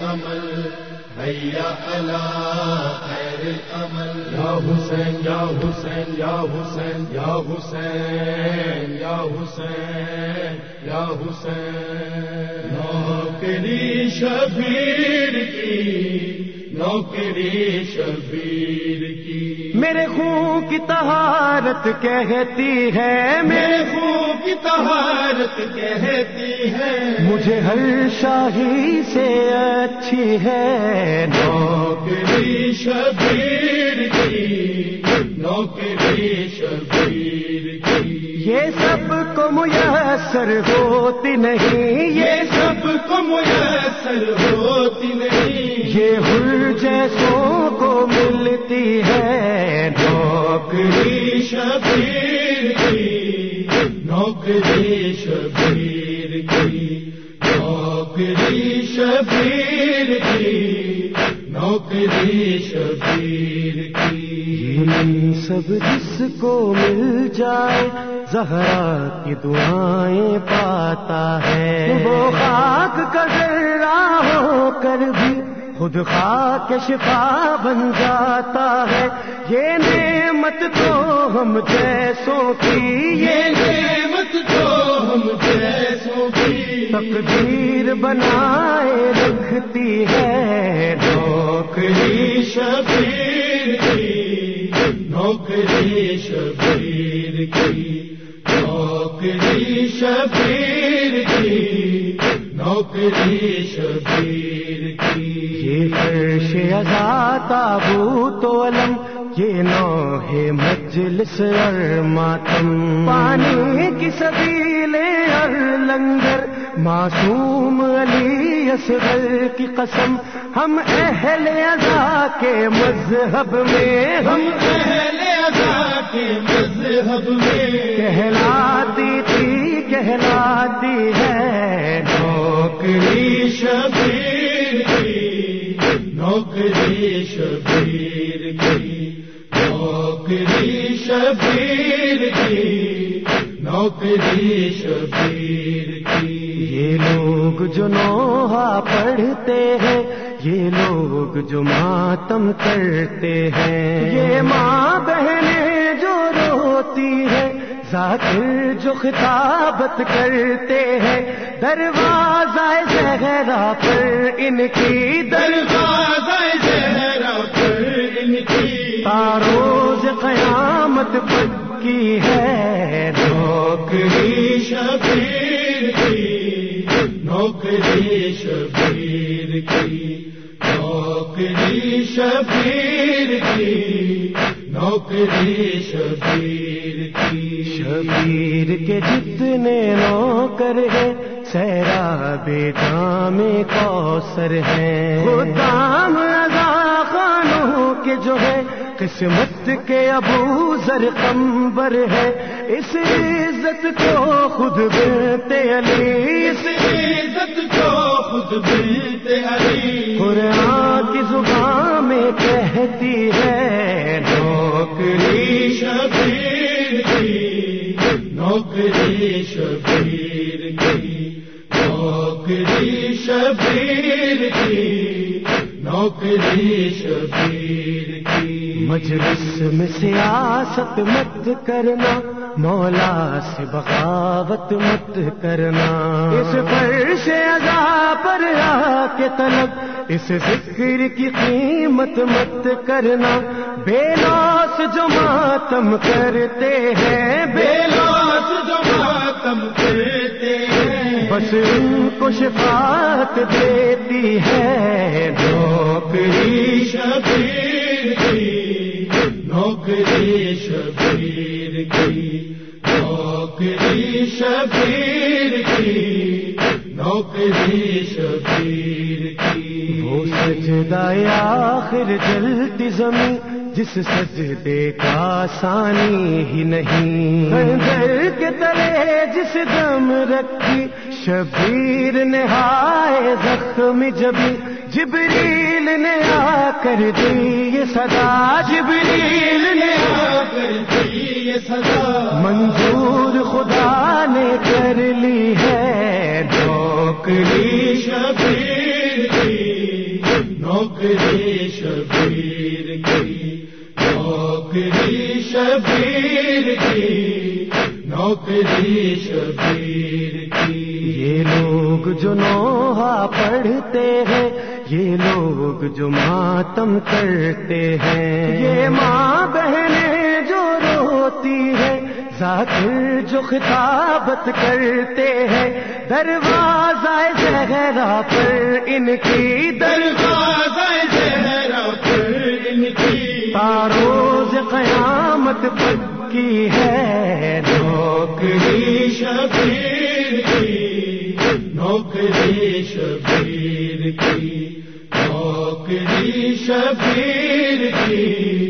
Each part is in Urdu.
عمل بھیا اللہ خیر عمل۔ یا حسین یا حسین یا حسین یا حسین یا حسین یا حسین۔ نوکری شبیر کی، نوکری شبیر کی۔ میرے خون کی تہارت کہتی ہے، میرے خون کی تہارت کہتی ہے۔ مجھے ہر شاہی سے اچھی ہے۔ نوکری شبیر کی نوکری شبیر کی۔ یہ سب کو میسر ہوتی نہیں یہ شبیر کی۔ سب جس کو مل جائے زہرا کی دعائیں پاتا ہے۔ وہ خاک کا ذرا ہو کر بھی خود خاک شفا بن جاتا ہے۔ یہ نعمت تو ہم جیسوں کی یہ نعمت تو ہم جیسوں کی۔ تقدیر بنائے رکھتی ہے۔ نوکری شبیر کی نوکری شبیر کی نوکری شبیر کی نوکری شبیر کی۔ یہ فرش ازا تابوت علم یہ نو ہے مجلس اور ماتم پانی کی سبیلے اور لنگر معصوم علی اصغر کی قسم ہم اہل ازا کے مذہب میں ہم اہل ازا کے مذہب میں۔ کہلاتی تھی کہلاتی ہے۔ نوکری شبیر کی نوکری شبیر کی نوکری شبیر کی نوکری شبیر یہ لوگ جو نوحہ پڑھتے ہیں یہ لوگ جو ماتم کرتے ہیں۔ یہ ماں بہنیں جو روتی ہے ذاکر جو خطابت کرتے ہیں۔ دروازہ زہرا پر ان کی دروازہ زہرا پر ان کی تاروز قیامت پکی ہے۔ نوکری شبیر کی نوکری شبیر کی نوکری شبیر کی نوکری شبیر کی۔ شبیر کے جتنے نوکر ہیں سیرا بے دام کوثر ہے وہ دام ادا خانوں کے جو ہے قسمت کے ابو ذر قمبر ہے۔ اس عزت کو خود بنتے علی۔ اس عزت کو خود بنتے علی۔ قرآن کی زبان میں کہتی ہے، نوکری شبیر کی، نوکری شبیر کی، نوکری شبیر کی، نوکری شبیر مجلس میں سیاست مت کرنا، مولا سے بغاوت مت کرنا۔ اس پر سے ادا پر آ کے طلب، اس ذکر کی قیمت مت کرنا۔ بے لوس جو ماتم کرتے ہیں، بے لوس جو ماتم کرتے ہیں بس ان کو شفاعت دیتی ہے نوکری شبیر کی نوکری شبیر کی نوکری شبیر سجدہ آخر جلتی زمین، جس سجدے کا ثانی ہی نہیں۔ گھر کے تلے جس دم رکھی، شبیر نے ہائے زخم جبی۔ جبریل نے آ کر دی یہ صدا۔ جبریل نے آ کر دی یہ صدا۔ منظور خدا نے کر لی ہے نوکری شبیر کی۔ نوکری شبیر کی نوکری شبیر کی نوکری شبیر کی۔ یہ لوگ جو نوحہ پڑھتے ہیں یہ لوگ جو ماتم کرتے ہیں۔ یہ ماں بہنیں جو روتی ہے ذاکر جو خطابت کرتے ہیں دروازہ زہرا پر ان کی دروازہ زہرا پر ان کی تاروز قیامت پکی ہے نوکری شبیر کی نوکری شبیر کی نوکری شبیر کی۔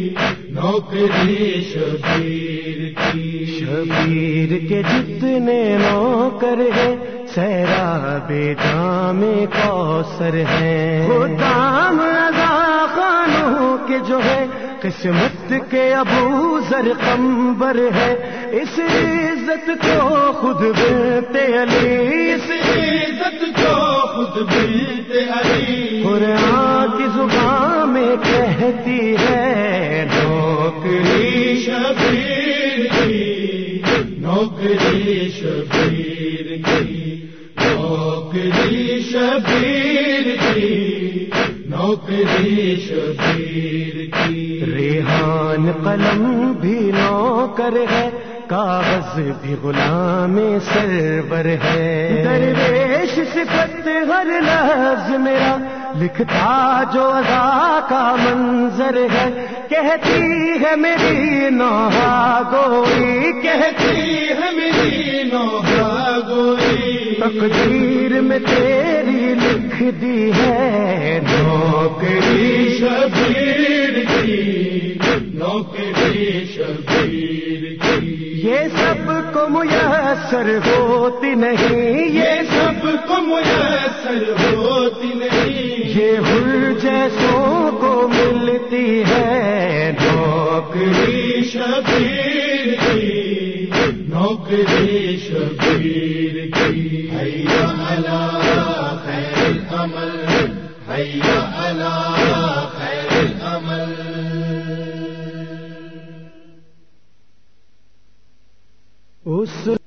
نوکری شبیر کی۔ شبیر کے جتنے نوکر ہیں سیرا بے جام کوثر ہے دام رضا خانوں کے جو ہے قسمت کے ابو ذر قمبر ہے۔ اس عزت کو خود بنتے علی اس عزت کو خود بنتے علی۔ قرآن کی زبان میں کہتی ہے شبیر کی نوکری شبیر کی نوکری شبیر کی۔ ریحان قلم بھی نوکر ہے کاغذ بھی غلام سرور ہے۔ درویش صفت ہر لفظ میرا لکھتا جو ادا کا منظر ہے، کہتی ہے میری نوحا گوئی، کہتی ہے میری نوحا گوئی۔ تقدیر میں تیری لکھ دی ہے، نوکری شبیر کی، نوکری شبیر کی۔ یہ سب کو میسر ہوتی نہیں، یہ سب کو میسر ہوتی نہیں۔ یہ ہر جیسوں کو ملتی ہے نوکری شبیر کی نوکری شبیر کی حیا اللہ خیر العمل حیا اللہ خیر العمل۔ اس